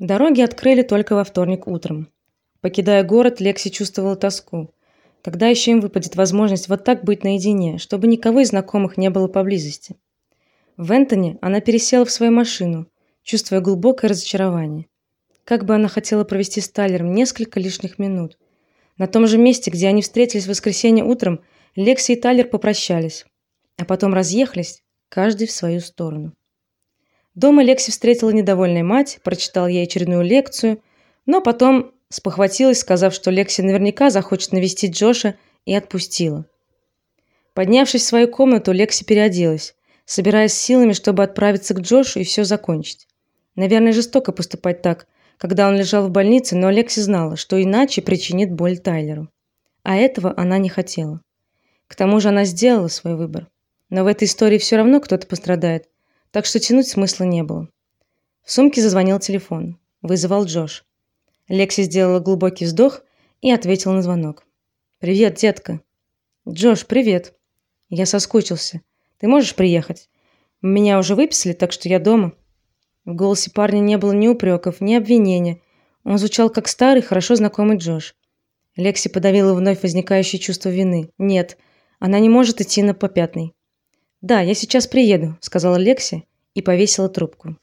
Дороги открыли только во вторник утром. Покидая город, Лекси чувствовала тоску. Когда еще им выпадет возможность вот так быть наедине, чтобы никого из знакомых не было поблизости? В Энтоне она пересела в свою машину, чувствуя глубокое разочарование. Как бы она хотела провести с Тайлером несколько лишних минут. На том же месте, где они встретились в воскресенье утром, Лекси и Тайлер попрощались, а потом разъехались, каждый в свою сторону. Дома Лекси встретила недовольная мать, прочитала ей очередную лекцию, но потом спохватилась, сказав, что Лекси наверняка захочет навестить Джоша, и отпустила. Поднявшись в свою комнату, Лекси переоделась, собираясь силами, чтобы отправиться к Джошу и все закончить. Наверное, жестоко поступать так, когда он лежал в больнице, но Лекси знала, что иначе причинит боль Тайлеру. А этого она не хотела. К тому же она сделала свой выбор. Но в этой истории все равно кто-то пострадает, так что тянуть смысла не было. В сумке зазвонил телефон. Вызывал Джош. Лекси сделала глубокий вздох и ответила на звонок. Привет, детка. Джош, привет. Я соскучился. Ты можешь приехать? Меня уже выписали, так что я дома. В голосе парня не было ни упреков, ни обвинения. Он звучал как старый, хорошо знакомый Джош. Лекси подавила вновь возникающее чувство вины. Нет, она не может идти на попятный. "Да, я сейчас приеду", сказала Лекси и повесила трубку.